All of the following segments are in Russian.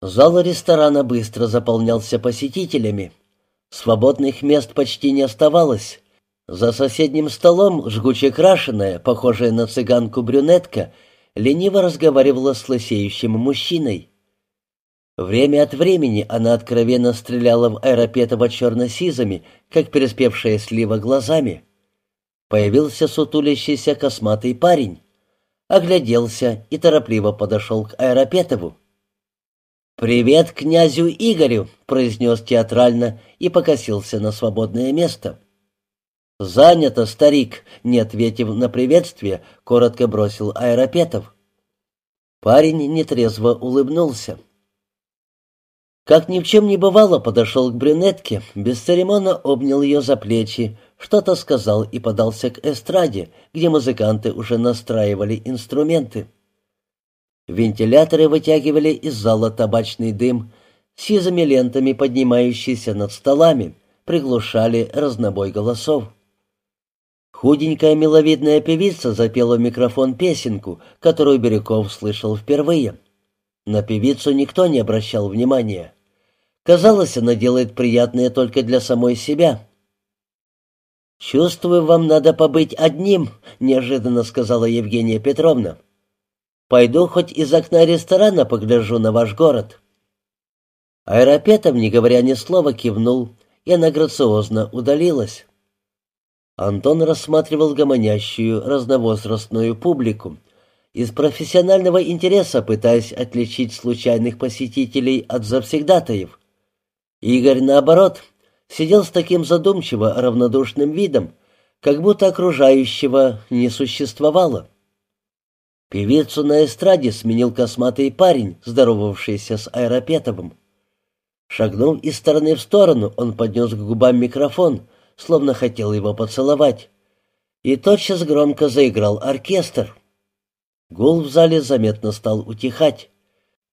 Зал ресторана быстро заполнялся посетителями. Свободных мест почти не оставалось. За соседним столом жгуче крашеная, похожая на цыганку брюнетка, лениво разговаривала с лысеющим мужчиной. Время от времени она откровенно стреляла в Аэропетова черно-сизами, как переспевшая слива глазами. Появился сутулящийся косматый парень. Огляделся и торопливо подошел к Аэропетову. «Привет князю Игорю», — произнес театрально и покосился на свободное место. «Занято, старик», — не ответив на приветствие, коротко бросил Аэропетов. Парень нетрезво улыбнулся. Как ни в чем не бывало, подошел к брюнетке, бесцеремонно обнял ее за плечи, что-то сказал и подался к эстраде, где музыканты уже настраивали инструменты. Вентиляторы вытягивали из зала табачный дым, сизыми лентами поднимающийся над столами, приглушали разнобой голосов. Худенькая миловидная певица запела в микрофон песенку, которую Бирюков слышал впервые. На певицу никто не обращал внимания. Казалось, она делает приятное только для самой себя. «Чувствую, вам надо побыть одним», — неожиданно сказала Евгения Петровна. Пойду хоть из окна ресторана погляжу на ваш город». Аэропетов, не говоря ни слова, кивнул, и она грациозно удалилась. Антон рассматривал гомонящую разновозрастную публику, из профессионального интереса пытаясь отличить случайных посетителей от завсегдатаев. Игорь, наоборот, сидел с таким задумчиво равнодушным видом, как будто окружающего не существовало. Певицу на эстраде сменил косматый парень, здоровавшийся с Аэропетовым. Шагнув из стороны в сторону, он поднес к губам микрофон, словно хотел его поцеловать. И тотчас громко заиграл оркестр. Гул в зале заметно стал утихать.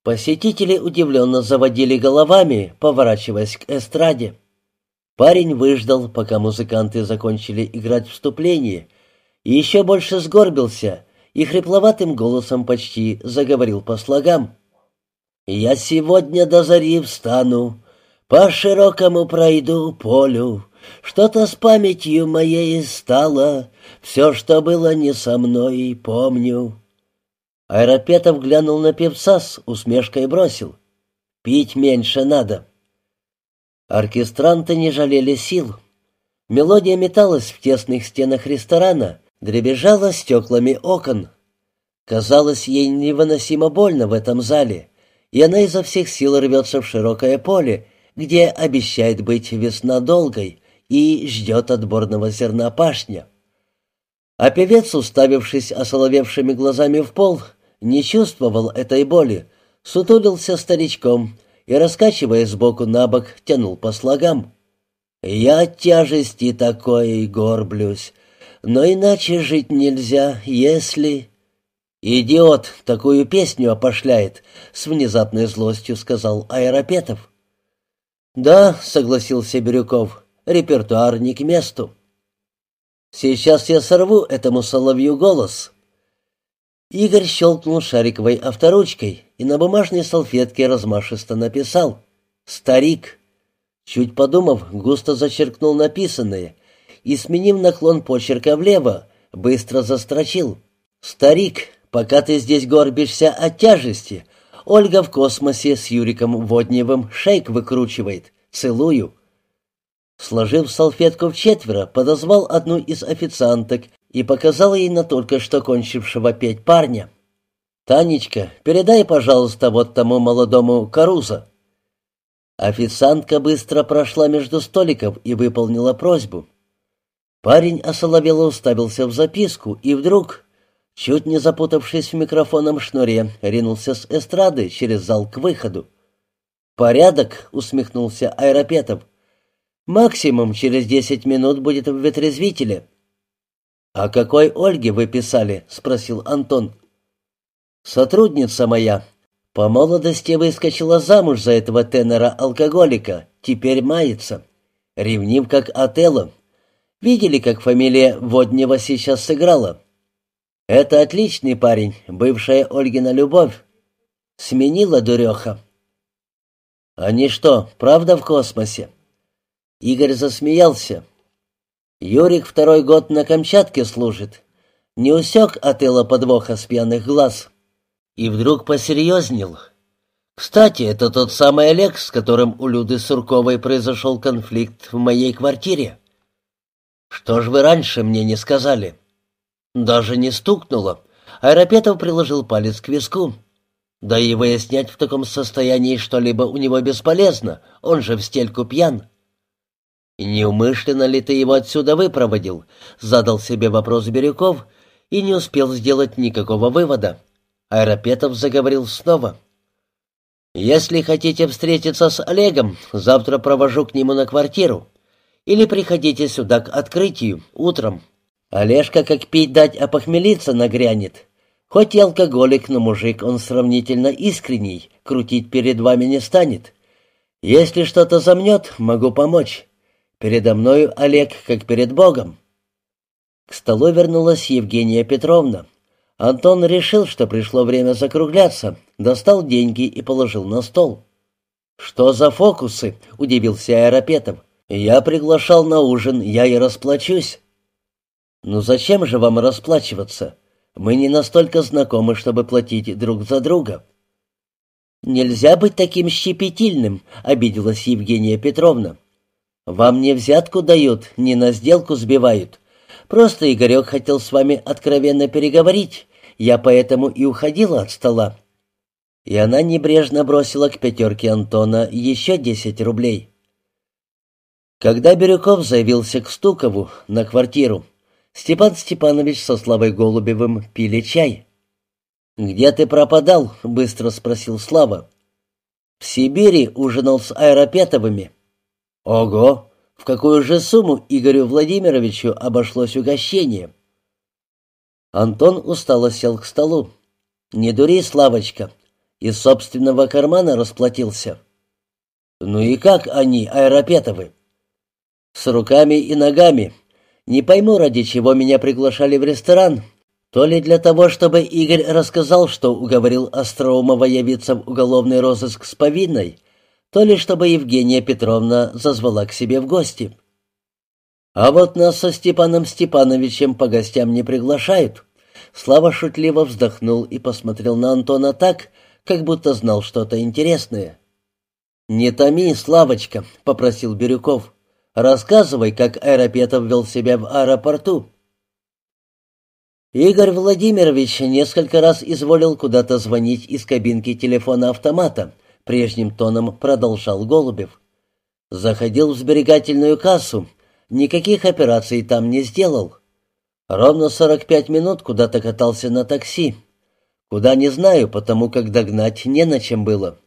Посетители удивленно заводили головами, поворачиваясь к эстраде. Парень выждал, пока музыканты закончили играть вступление, и еще больше сгорбился — и хрипловатым голосом почти заговорил по слогам. «Я сегодня до зари встану, по широкому пройду полю, что-то с памятью моей стало, все, что было не со мной, помню». Аэропетов глянул на певца с усмешкой бросил. «Пить меньше надо». Оркестранты не жалели сил. Мелодия металась в тесных стенах ресторана, дребезжала стеклами окон. Казалось, ей невыносимо больно в этом зале, и она изо всех сил рвется в широкое поле, где обещает быть весна долгой и ждет отборного зерна пашня. А певец, уставившись осоловевшими глазами в пол, не чувствовал этой боли, сутулился старичком и, раскачивая сбоку на бок, тянул по слогам. «Я тяжести такой горблюсь, но иначе жить нельзя, если...» «Идиот, такую песню опошляет», — с внезапной злостью сказал Аэропетов. «Да», — согласился Бирюков, — «репертуар не к месту». «Сейчас я сорву этому соловью голос». Игорь щелкнул шариковой авторучкой и на бумажной салфетке размашисто написал «Старик». Чуть подумав, густо зачеркнул написанное и, сменив наклон почерка влево, быстро застрочил. «Старик, пока ты здесь горбишься от тяжести, Ольга в космосе с Юриком Водневым шейк выкручивает. Целую». Сложив салфетку в четверо, подозвал одну из официанток и показал ей на только что кончившего петь парня. «Танечка, передай, пожалуйста, вот тому молодому Каруза». Официантка быстро прошла между столиков и выполнила просьбу. Парень осоловело уставился в записку и вдруг, чуть не запутавшись в микрофоном шнуре, ринулся с эстрады через зал к выходу. «Порядок», — усмехнулся Айропетов. «Максимум через десять минут будет в ветрезвителе». «А какой Ольге вы писали?» — спросил Антон. «Сотрудница моя. По молодости выскочила замуж за этого тенора-алкоголика. Теперь мается. Ревнив, как Отелло. Видели, как фамилия Воднева сейчас сыграла? Это отличный парень, бывшая Ольгина любовь. Сменила дуреха. «Они что, правда в космосе?» Игорь засмеялся. «Юрик второй год на Камчатке служит. Не усек от Элла подвоха с пьяных глаз». И вдруг посерьезнел. «Кстати, это тот самый Олег, с которым у Люды Сурковой произошел конфликт в моей квартире. Что ж вы раньше мне не сказали?» «Даже не стукнуло». Аэропетов приложил палец к виску. Да и выяснять в таком состоянии что-либо у него бесполезно, он же в стельку пьян. «Неумышленно ли ты его отсюда выпроводил?» — задал себе вопрос Бирюков и не успел сделать никакого вывода. Аэропетов заговорил снова. «Если хотите встретиться с Олегом, завтра провожу к нему на квартиру. Или приходите сюда к открытию, утром. Олежка как пить дать, а нагрянет. Хоть и алкоголик, но мужик он сравнительно искренний, крутить перед вами не станет. Если что-то замнет, могу помочь. Передо мною Олег, как перед Богом». К столу вернулась Евгения Петровна. Антон решил, что пришло время закругляться, достал деньги и положил на стол. «Что за фокусы?» — удивился Аэропетов. «Я приглашал на ужин, я и расплачусь». «Ну зачем же вам расплачиваться? Мы не настолько знакомы, чтобы платить друг за друга». «Нельзя быть таким щепетильным», — обиделась Евгения Петровна. «Вам не взятку дают, не на сделку сбивают. Просто Игорек хотел с вами откровенно переговорить. Я поэтому и уходила от стола». И она небрежно бросила к пятерке Антона еще десять рублей. Когда Бирюков заявился к Стукову на квартиру, Степан Степанович со Славой Голубевым пили чай. «Где ты пропадал?» — быстро спросил Слава. «В Сибири ужинал с Аэропетовыми». «Ого! В какую же сумму Игорю Владимировичу обошлось угощение?» Антон устало сел к столу. «Не дури, Славочка, из собственного кармана расплатился». «Ну и как они, Аэропетовы?» «С руками и ногами», не пойму, ради чего меня приглашали в ресторан. То ли для того, чтобы Игорь рассказал, что уговорил Остроумова явиться в уголовный розыск с повинной, то ли чтобы Евгения Петровна зазвала к себе в гости. А вот нас со Степаном Степановичем по гостям не приглашают. Слава шутливо вздохнул и посмотрел на Антона так, как будто знал что-то интересное. «Не томи, Славочка», — попросил Бирюков. Рассказывай, как Аэропетов вел себя в аэропорту». Игорь Владимирович несколько раз изволил куда-то звонить из кабинки телефона-автомата, прежним тоном продолжал Голубев. Заходил в сберегательную кассу, никаких операций там не сделал. Ровно 45 минут куда-то катался на такси. Куда не знаю, потому как догнать не на чем было.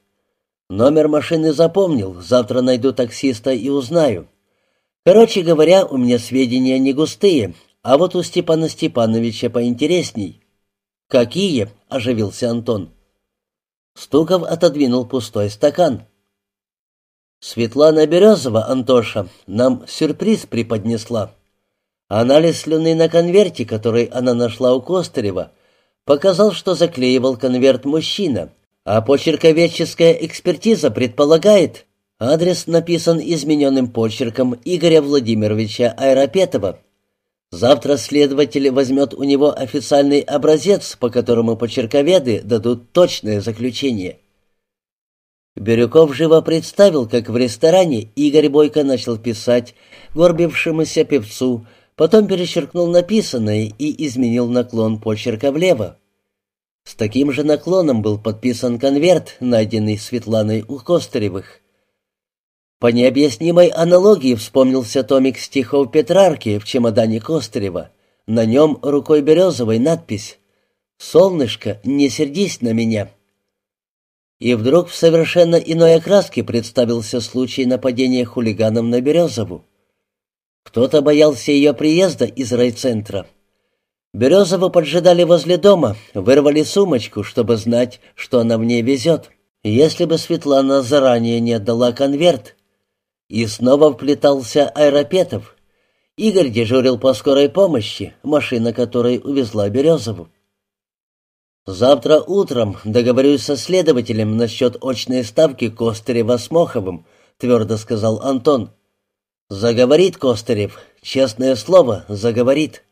Номер машины запомнил, завтра найду таксиста и узнаю. Короче говоря, у меня сведения не густые, а вот у Степана Степановича поинтересней. «Какие?» — оживился Антон. Стуков отодвинул пустой стакан. «Светлана Березова, Антоша, нам сюрприз преподнесла. Анализ слюны на конверте, который она нашла у Костырева, показал, что заклеивал конверт мужчина, а почерковедческая экспертиза предполагает, Адрес написан измененным почерком Игоря Владимировича Айропетова. Завтра следователь возьмет у него официальный образец, по которому почерковеды дадут точное заключение. Бирюков живо представил, как в ресторане Игорь Бойко начал писать горбившемуся певцу, потом перечеркнул написанное и изменил наклон почерка влево. С таким же наклоном был подписан конверт, найденный Светланой у Костыревых. По необъяснимой аналогии вспомнился томик стихов Петрарки в чемодане Костырева. На нем рукой Березовой надпись «Солнышко, не сердись на меня». И вдруг в совершенно иной окраске представился случай нападения хулиганов на Березову. Кто-то боялся ее приезда из райцентра. Березову поджидали возле дома, вырвали сумочку, чтобы знать, что она в ней везет. Если бы Светлана заранее не отдала конверт, и снова вплетался Аэропетов. Игорь дежурил по скорой помощи, машина которой увезла Березову. «Завтра утром договорюсь со следователем насчет очной ставки Костырева с Моховым», — твердо сказал Антон. «Заговорит Костырев, честное слово, заговорит».